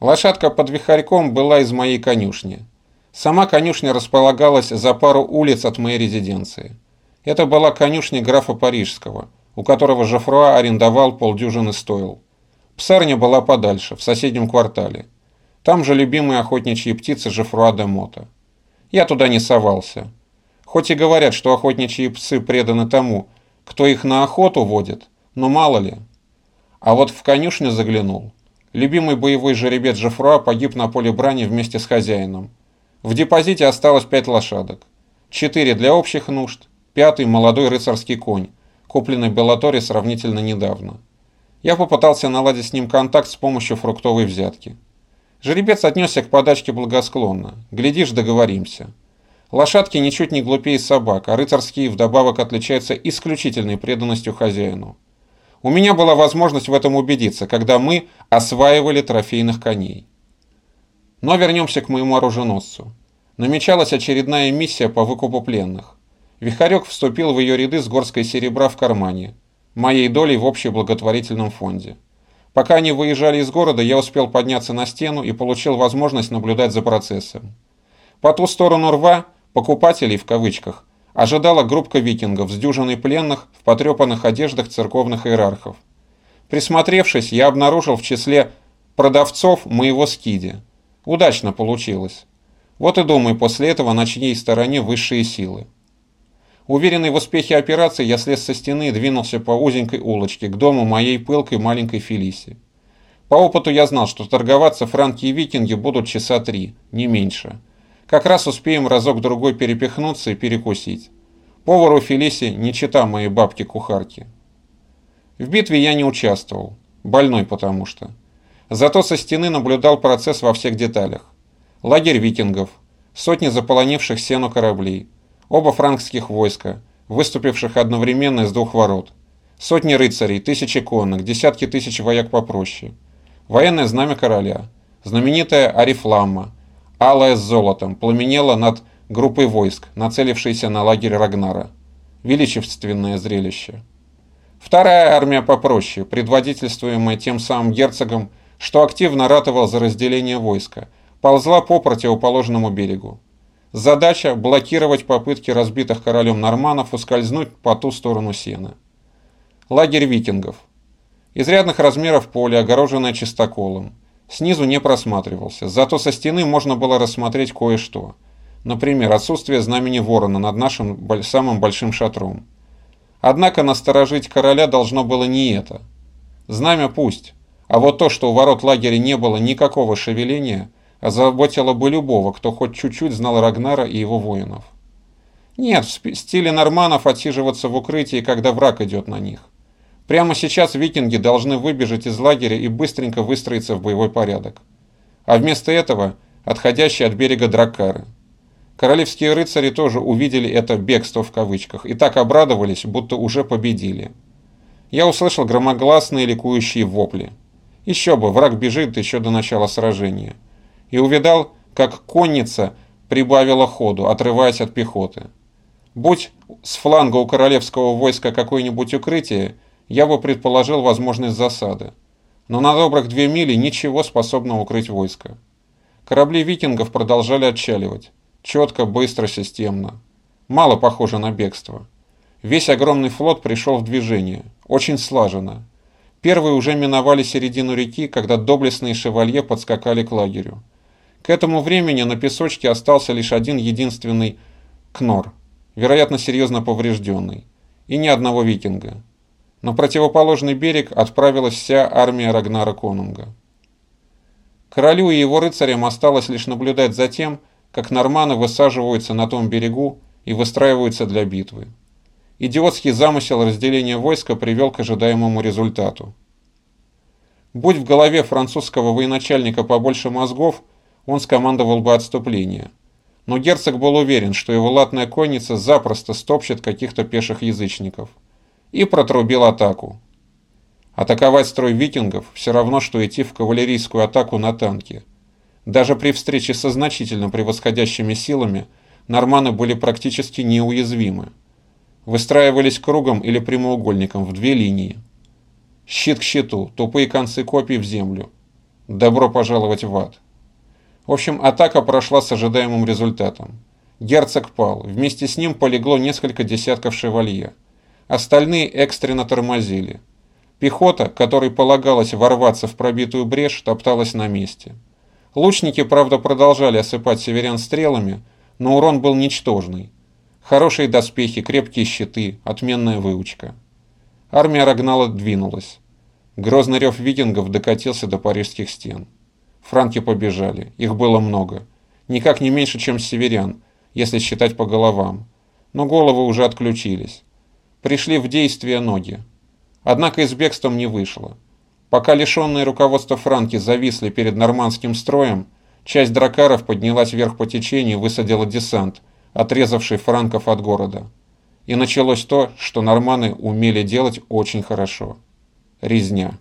Лошадка под вихарьком была из моей конюшни. Сама конюшня располагалась за пару улиц от моей резиденции. Это была конюшня графа Парижского, у которого Жофруа арендовал полдюжины стоил. Псарня была подальше, в соседнем квартале. Там же любимые охотничьи птицы Жофруа де Мота. Я туда не совался. Хоть и говорят, что охотничьи псы преданы тому, кто их на охоту водит, но мало ли. А вот в конюшню заглянул. Любимый боевой жеребец Жофруа погиб на поле брани вместе с хозяином. В депозите осталось пять лошадок. Четыре для общих нужд, пятый молодой рыцарский конь, купленный в Беллаторе сравнительно недавно. Я попытался наладить с ним контакт с помощью фруктовой взятки. Жеребец отнесся к подачке благосклонно. Глядишь, договоримся. Лошадки ничуть не глупее собак, а рыцарские вдобавок отличаются исключительной преданностью хозяину. У меня была возможность в этом убедиться, когда мы осваивали трофейных коней. Но вернемся к моему оруженосцу. Намечалась очередная миссия по выкупу пленных. Вихарек вступил в ее ряды с горской серебра в кармане, моей долей в общем благотворительном фонде. Пока они выезжали из города, я успел подняться на стену и получил возможность наблюдать за процессом. По ту сторону рва, покупателей в кавычках, ожидала группка викингов с дюжиной пленных в потрепанных одеждах церковных иерархов. Присмотревшись, я обнаружил в числе продавцов моего скиди. Удачно получилось. Вот и думаю после этого на чьей стороне высшие силы. Уверенный в успехе операции, я слез со стены и двинулся по узенькой улочке к дому моей пылкой маленькой Фелиси. По опыту я знал, что торговаться франки и викинги будут часа три, не меньше. Как раз успеем разок-другой перепихнуться и перекусить. Повару Фелиси не чита моей бабки-кухарки. В битве я не участвовал, больной потому что. Зато со стены наблюдал процесс во всех деталях. Лагерь викингов, сотни заполонивших сену кораблей – Оба франкских войска, выступивших одновременно из двух ворот. Сотни рыцарей, тысячи конных, десятки тысяч вояк попроще. Военное знамя короля, знаменитая Арифламма, алая с золотом, пламенела над группой войск, нацелившейся на лагерь Рагнара. Величественное зрелище. Вторая армия попроще, предводительствуемая тем самым герцогом, что активно ратовал за разделение войска, ползла по противоположному берегу. Задача – блокировать попытки разбитых королем норманов ускользнуть по ту сторону Сены. Лагерь викингов. Изрядных размеров поле, огороженное чистоколом. Снизу не просматривался, зато со стены можно было рассмотреть кое-что. Например, отсутствие знамени ворона над нашим самым большим шатром. Однако насторожить короля должно было не это. Знамя пусть, а вот то, что у ворот лагеря не было никакого шевеления – озаботила бы любого, кто хоть чуть-чуть знал Рагнара и его воинов. Нет, в стиле норманов отсиживаться в укрытии, когда враг идет на них. Прямо сейчас викинги должны выбежать из лагеря и быстренько выстроиться в боевой порядок. А вместо этого отходящие от берега дракары. Королевские рыцари тоже увидели это «бегство» в кавычках и так обрадовались, будто уже победили. Я услышал громогласные ликующие вопли. Еще бы, враг бежит еще до начала сражения и увидал, как конница прибавила ходу, отрываясь от пехоты. Будь с фланга у королевского войска какое-нибудь укрытие, я бы предположил возможность засады. Но на добрых две мили ничего способного укрыть войско. Корабли викингов продолжали отчаливать. Четко, быстро, системно. Мало похоже на бегство. Весь огромный флот пришел в движение. Очень слаженно. Первые уже миновали середину реки, когда доблестные шевалье подскакали к лагерю. К этому времени на песочке остался лишь один единственный кнор, вероятно, серьезно поврежденный, и ни одного викинга. На противоположный берег отправилась вся армия Рагнара Конунга. Королю и его рыцарям осталось лишь наблюдать за тем, как норманы высаживаются на том берегу и выстраиваются для битвы. Идиотский замысел разделения войска привел к ожидаемому результату. Будь в голове французского военачальника побольше мозгов, он скомандовал бы отступление. Но герцог был уверен, что его латная конница запросто стопчет каких-то пеших язычников. И протрубил атаку. Атаковать строй викингов все равно, что идти в кавалерийскую атаку на танке. Даже при встрече со значительно превосходящими силами норманы были практически неуязвимы. Выстраивались кругом или прямоугольником в две линии. Щит к щиту, тупые концы копий в землю. Добро пожаловать в ад. В общем, атака прошла с ожидаемым результатом. Герцог пал, вместе с ним полегло несколько десятков шевалье. Остальные экстренно тормозили. Пехота, которой полагалось ворваться в пробитую брешь, топталась на месте. Лучники, правда, продолжали осыпать северян стрелами, но урон был ничтожный. Хорошие доспехи, крепкие щиты, отменная выучка. Армия Рагнала двинулась. Грозный рев викингов докатился до парижских стен. Франки побежали, их было много. Никак не меньше, чем северян, если считать по головам. Но головы уже отключились. Пришли в действие ноги. Однако и с бегством не вышло. Пока лишенные руководства франки зависли перед нормандским строем, часть дракаров поднялась вверх по течению и высадила десант, отрезавший франков от города. И началось то, что норманы умели делать очень хорошо резня